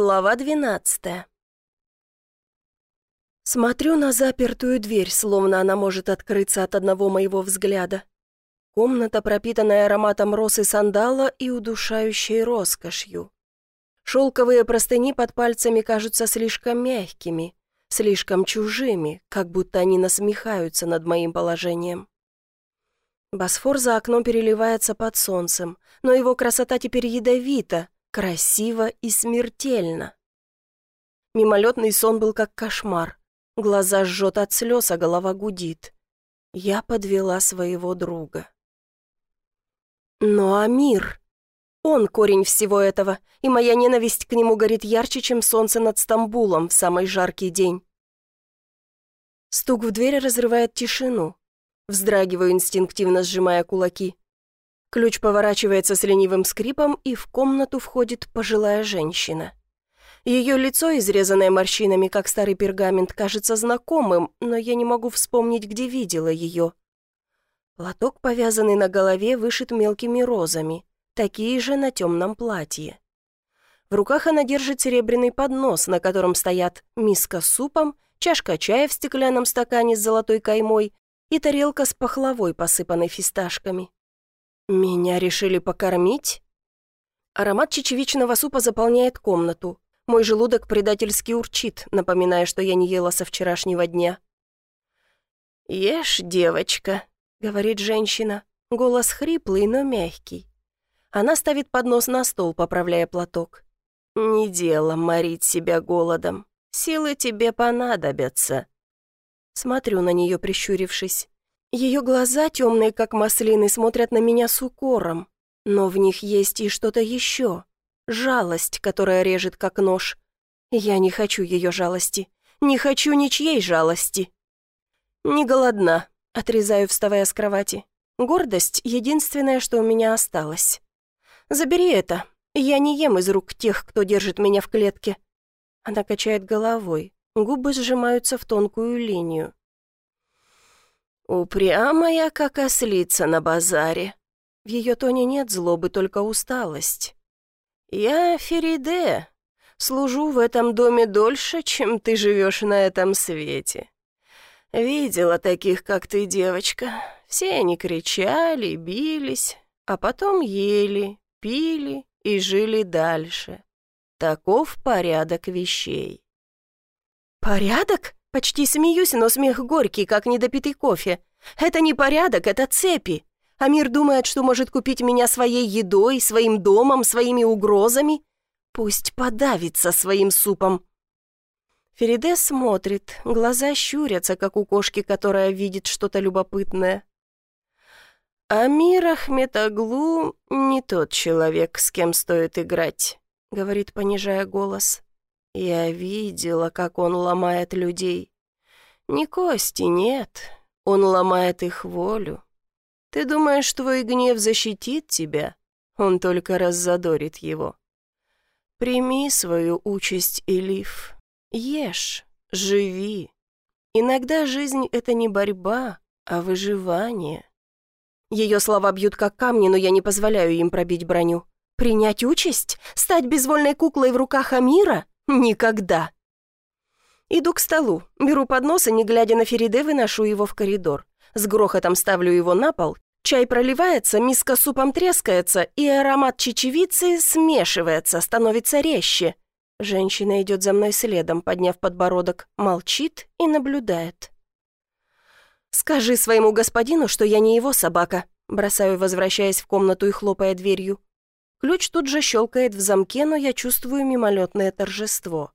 Глава двенадцатая. Смотрю на запертую дверь, словно она может открыться от одного моего взгляда. Комната, пропитанная ароматом роз и сандала и удушающей роскошью. Шелковые простыни под пальцами кажутся слишком мягкими, слишком чужими, как будто они насмехаются над моим положением. Босфор за окном переливается под солнцем, но его красота теперь ядовита, красиво и смертельно. Мимолетный сон был как кошмар. Глаза жжет от слез, а голова гудит. Я подвела своего друга. Но Амир... Он корень всего этого, и моя ненависть к нему горит ярче, чем солнце над Стамбулом в самый жаркий день. Стук в дверь разрывает тишину. Вздрагиваю, инстинктивно сжимая кулаки. Ключ поворачивается с ленивым скрипом, и в комнату входит пожилая женщина. Ее лицо, изрезанное морщинами, как старый пергамент, кажется знакомым, но я не могу вспомнить, где видела ее. Платок, повязанный на голове, вышит мелкими розами, такие же на темном платье. В руках она держит серебряный поднос, на котором стоят миска с супом, чашка чая в стеклянном стакане с золотой каймой и тарелка с пахлавой, посыпанной фисташками. «Меня решили покормить?» Аромат чечевичного супа заполняет комнату. Мой желудок предательски урчит, напоминая, что я не ела со вчерашнего дня. «Ешь, девочка», — говорит женщина. Голос хриплый, но мягкий. Она ставит поднос на стол, поправляя платок. «Не дело морить себя голодом. Силы тебе понадобятся». Смотрю на нее, прищурившись. Ее глаза, темные как маслины, смотрят на меня с укором, но в них есть и что-то еще. Жалость, которая режет как нож. Я не хочу ее жалости. Не хочу ничьей жалости. Не голодна, отрезаю, вставая с кровати. Гордость — единственное, что у меня осталось. Забери это. Я не ем из рук тех, кто держит меня в клетке. Она качает головой. Губы сжимаются в тонкую линию. «Упрямая, как ослица на базаре». В ее тоне нет злобы, только усталость. «Я Фериде. Служу в этом доме дольше, чем ты живешь на этом свете. Видела таких, как ты, девочка. Все они кричали, бились, а потом ели, пили и жили дальше. Таков порядок вещей». «Порядок?» Почти смеюсь, но смех горький, как недопитый кофе. Это не порядок, это цепи. Амир думает, что может купить меня своей едой, своим домом, своими угрозами. Пусть подавится своим супом. Фериде смотрит, глаза щурятся, как у кошки, которая видит что-то любопытное. «Амир Ахметаглу не тот человек, с кем стоит играть», — говорит, понижая голос. Я видела, как он ломает людей. Не кости, нет. Он ломает их волю. Ты думаешь, твой гнев защитит тебя? Он только раззадорит его. Прими свою участь, Элиф. Ешь, живи. Иногда жизнь — это не борьба, а выживание. Ее слова бьют как камни, но я не позволяю им пробить броню. Принять участь? Стать безвольной куклой в руках Амира? Никогда. Иду к столу, беру поднос и, не глядя на Фериде, выношу его в коридор. С грохотом ставлю его на пол, чай проливается, миска супом трескается, и аромат чечевицы смешивается, становится резче. Женщина идет за мной следом, подняв подбородок, молчит и наблюдает. «Скажи своему господину, что я не его собака», бросаю, возвращаясь в комнату и хлопая дверью. Ключ тут же щелкает в замке, но я чувствую мимолетное торжество.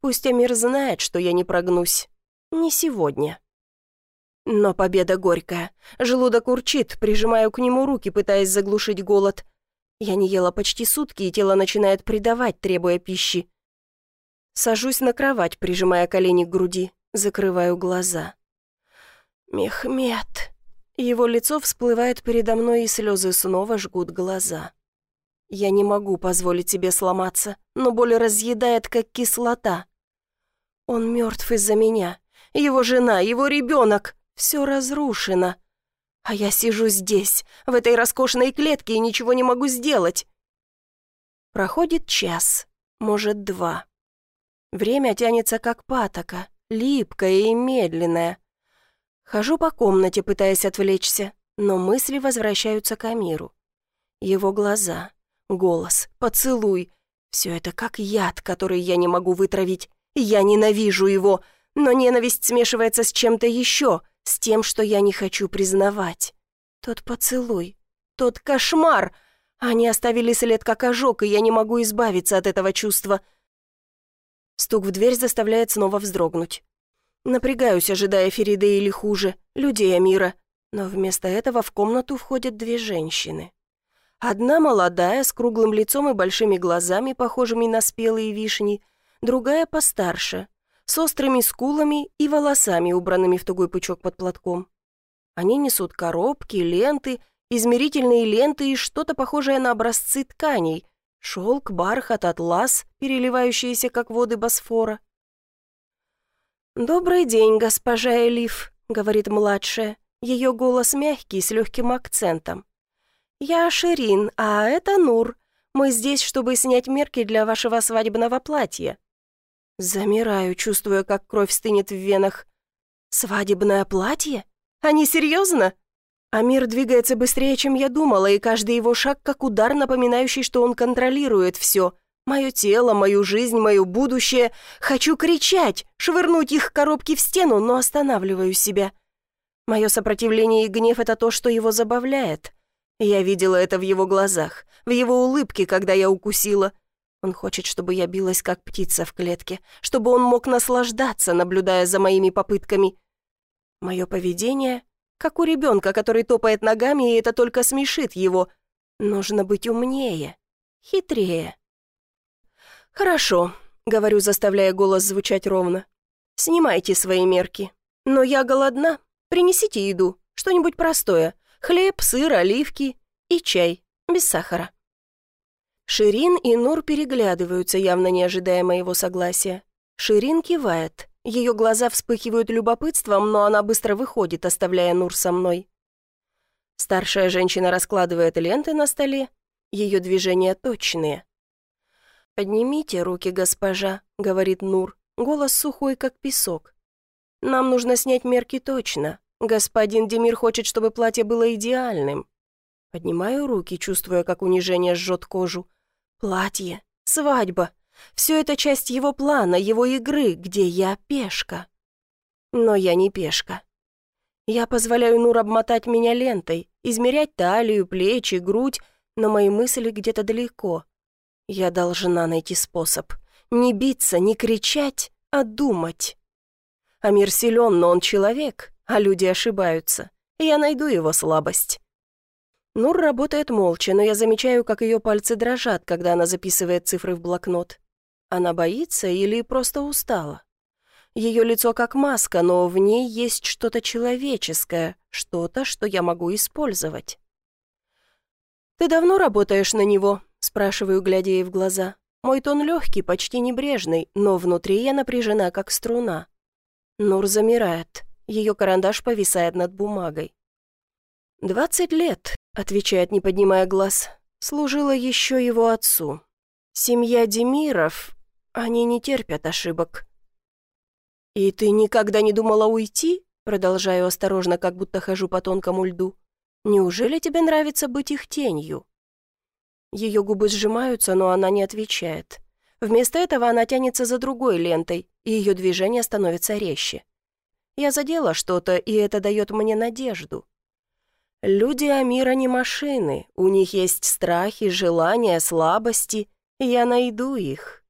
Пусть Амир знает, что я не прогнусь. Не сегодня. Но победа горькая. Желудок урчит, прижимаю к нему руки, пытаясь заглушить голод. Я не ела почти сутки, и тело начинает предавать, требуя пищи. Сажусь на кровать, прижимая колени к груди, закрываю глаза. Мехмед. Его лицо всплывает передо мной, и слезы снова жгут глаза. Я не могу позволить себе сломаться, но боль разъедает, как кислота. Он мертв из-за меня. Его жена, его ребенок. Все разрушено. А я сижу здесь, в этой роскошной клетке, и ничего не могу сделать. Проходит час. может, два. Время тянется как патока, липкое и медленное. Хожу по комнате, пытаясь отвлечься, но мысли возвращаются к Амиру. Его глаза, голос, поцелуй — все это как яд, который я не могу вытравить. Я ненавижу его, но ненависть смешивается с чем-то еще, с тем, что я не хочу признавать. Тот поцелуй, тот кошмар. Они оставили след как ожог, и я не могу избавиться от этого чувства. Стук в дверь заставляет снова вздрогнуть. Напрягаюсь, ожидая Фериды или хуже, людей Амира. Но вместо этого в комнату входят две женщины. Одна молодая, с круглым лицом и большими глазами, похожими на спелые вишни, другая постарше, с острыми скулами и волосами, убранными в тугой пучок под платком. Они несут коробки, ленты, измерительные ленты и что-то похожее на образцы тканей, шелк, бархат, атлас, переливающиеся, как воды Босфора. «Добрый день, госпожа Элиф», — говорит младшая. Ее голос мягкий, с легким акцентом. «Я Ширин, а это Нур. Мы здесь, чтобы снять мерки для вашего свадебного платья». Замираю, чувствуя, как кровь стынет в венах. «Свадебное платье? Они серьезно?» Амир двигается быстрее, чем я думала, и каждый его шаг как удар, напоминающий, что он контролирует все — Мое тело, мою жизнь, мое будущее. Хочу кричать, швырнуть их коробки в стену, но останавливаю себя. Мое сопротивление и гнев — это то, что его забавляет. Я видела это в его глазах, в его улыбке, когда я укусила. Он хочет, чтобы я билась, как птица в клетке, чтобы он мог наслаждаться, наблюдая за моими попытками. Мое поведение — как у ребенка, который топает ногами, и это только смешит его. Нужно быть умнее, хитрее. «Хорошо», — говорю, заставляя голос звучать ровно. «Снимайте свои мерки. Но я голодна. Принесите еду, что-нибудь простое. Хлеб, сыр, оливки и чай, без сахара». Ширин и Нур переглядываются, явно не ожидая моего согласия. Ширин кивает. Ее глаза вспыхивают любопытством, но она быстро выходит, оставляя Нур со мной. Старшая женщина раскладывает ленты на столе. Ее движения точные. «Поднимите руки, госпожа», — говорит Нур. Голос сухой, как песок. «Нам нужно снять мерки точно. Господин Демир хочет, чтобы платье было идеальным». Поднимаю руки, чувствуя, как унижение жжет кожу. «Платье, свадьба. Все это часть его плана, его игры, где я пешка». Но я не пешка. Я позволяю Нур обмотать меня лентой, измерять талию, плечи, грудь, но мои мысли где-то далеко. Я должна найти способ. Не биться, не кричать, а думать. Амир силен, но он человек, а люди ошибаются. Я найду его слабость. Нур работает молча, но я замечаю, как ее пальцы дрожат, когда она записывает цифры в блокнот. Она боится или просто устала? Ее лицо как маска, но в ней есть что-то человеческое, что-то, что я могу использовать. «Ты давно работаешь на него?» Спрашиваю, глядя ей в глаза. Мой тон легкий, почти небрежный, но внутри я напряжена, как струна. Нур замирает. Ее карандаш повисает над бумагой. «Двадцать лет», — отвечает, не поднимая глаз, — служила еще его отцу. «Семья Демиров, они не терпят ошибок». «И ты никогда не думала уйти?» Продолжаю осторожно, как будто хожу по тонкому льду. «Неужели тебе нравится быть их тенью?» Ее губы сжимаются, но она не отвечает. Вместо этого она тянется за другой лентой, и ее движение становится резче. Я задела что-то, и это дает мне надежду. Люди Амира не машины, у них есть страхи, желания, слабости, и я найду их.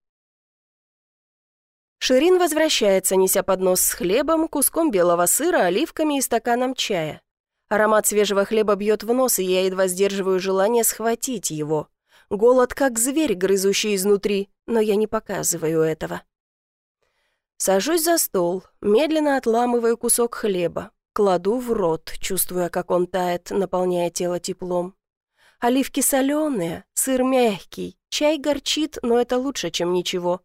Ширин возвращается, неся поднос с хлебом, куском белого сыра, оливками и стаканом чая. Аромат свежего хлеба бьет в нос, и я едва сдерживаю желание схватить его. Голод как зверь, грызущий изнутри, но я не показываю этого. Сажусь за стол, медленно отламываю кусок хлеба, кладу в рот, чувствуя, как он тает, наполняя тело теплом. Оливки соленые, сыр мягкий, чай горчит, но это лучше, чем ничего.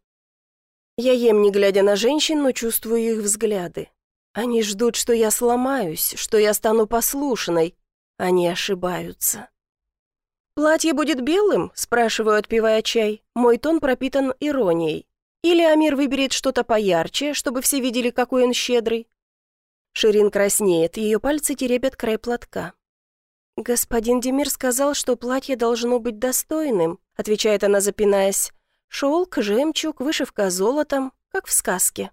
Я ем, не глядя на женщин, но чувствую их взгляды. Они ждут, что я сломаюсь, что я стану послушной. Они ошибаются. «Платье будет белым?» – спрашиваю, отпивая чай. Мой тон пропитан иронией. Или Амир выберет что-то поярче, чтобы все видели, какой он щедрый? Ширин краснеет, ее пальцы теребят край платка. «Господин Демир сказал, что платье должно быть достойным», отвечает она, запинаясь. «Шелк, жемчуг, вышивка золотом, как в сказке».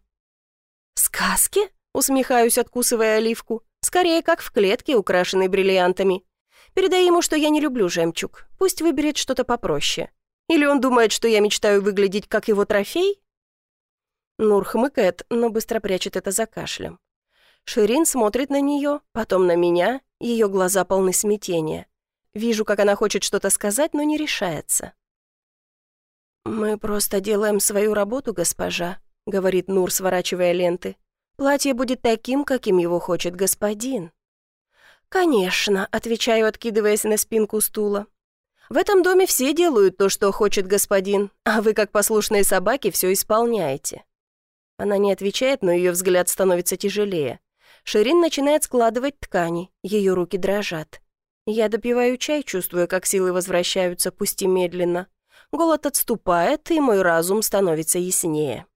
«В сказке?» усмехаюсь, откусывая оливку. «Скорее, как в клетке, украшенной бриллиантами. Передай ему, что я не люблю жемчуг. Пусть выберет что-то попроще. Или он думает, что я мечтаю выглядеть как его трофей?» Нур хмыкает, но быстро прячет это за кашлем. Ширин смотрит на нее, потом на меня, ее глаза полны смятения. Вижу, как она хочет что-то сказать, но не решается. «Мы просто делаем свою работу, госпожа», — говорит Нур, сворачивая ленты. «Платье будет таким, каким его хочет господин». «Конечно», — отвечаю, откидываясь на спинку стула. «В этом доме все делают то, что хочет господин, а вы, как послушные собаки, все исполняете». Она не отвечает, но ее взгляд становится тяжелее. Ширин начинает складывать ткани, ее руки дрожат. Я допиваю чай, чувствуя, как силы возвращаются, пусть и медленно. Голод отступает, и мой разум становится яснее.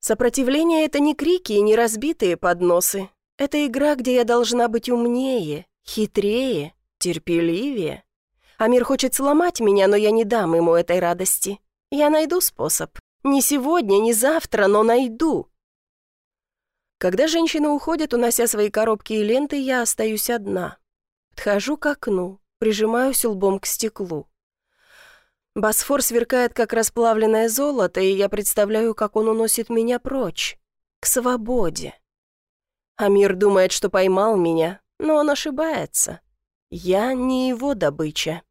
Сопротивление — это не крики и не разбитые подносы. Это игра, где я должна быть умнее, хитрее, терпеливее. Амир хочет сломать меня, но я не дам ему этой радости. Я найду способ. Не сегодня, не завтра, но найду. Когда женщины уходят, унося свои коробки и ленты, я остаюсь одна. Подхожу к окну, прижимаюсь лбом к стеклу. Босфор сверкает, как расплавленное золото, и я представляю, как он уносит меня прочь, к свободе. Амир думает, что поймал меня, но он ошибается. Я не его добыча.